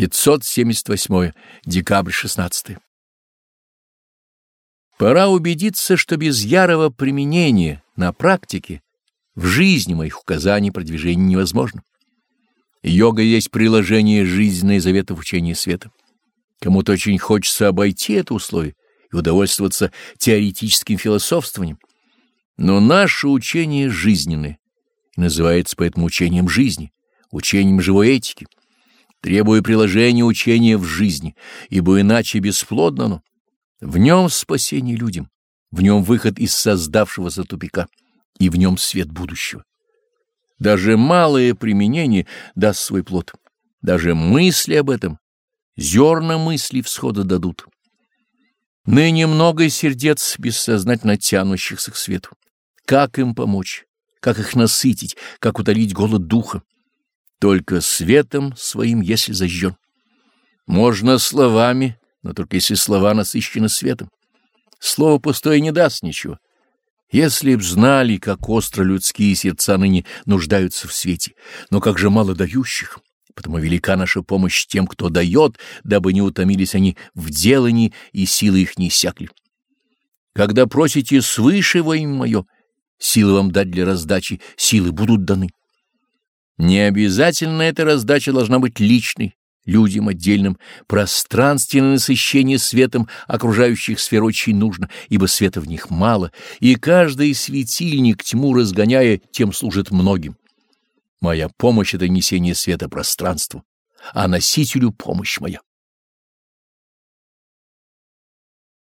578 декабрь 16 Пора убедиться, что без ярого применения на практике в жизни моих указаний продвижения невозможно. Йога есть приложение жизненной заветов учения света. Кому-то очень хочется обойти это условие и удовольствоваться теоретическим философствованием. Но наше учение жизненное называется поэтому учением жизни, учением живой этики. Требуя приложения учения в жизни, ибо иначе бесплодно оно. В нем спасение людям, в нем выход из создавшегося тупика, и в нем свет будущего. Даже малое применение даст свой плод. Даже мысли об этом, зерна мысли всхода дадут. Ныне много сердец бессознательно тянущихся к свету. Как им помочь? Как их насытить? Как утолить голод духа? Только светом своим, если зажжен. Можно словами, но только если слова насыщены светом. Слово пустое не даст ничего. Если б знали, как остро людские сердца ныне нуждаются в свете, но как же мало дающих, потому велика наша помощь тем, кто дает, дабы не утомились они в делании и силы их не иссякли. Когда просите свыше во имя мое, силы вам дать для раздачи, силы будут даны. Не обязательно эта раздача должна быть личной, людям отдельным, пространственное насыщение светом окружающих сфер очень нужно, ибо света в них мало, и каждый светильник, тьму разгоняя, тем служит многим. Моя помощь — это несение света пространству, а носителю помощь моя.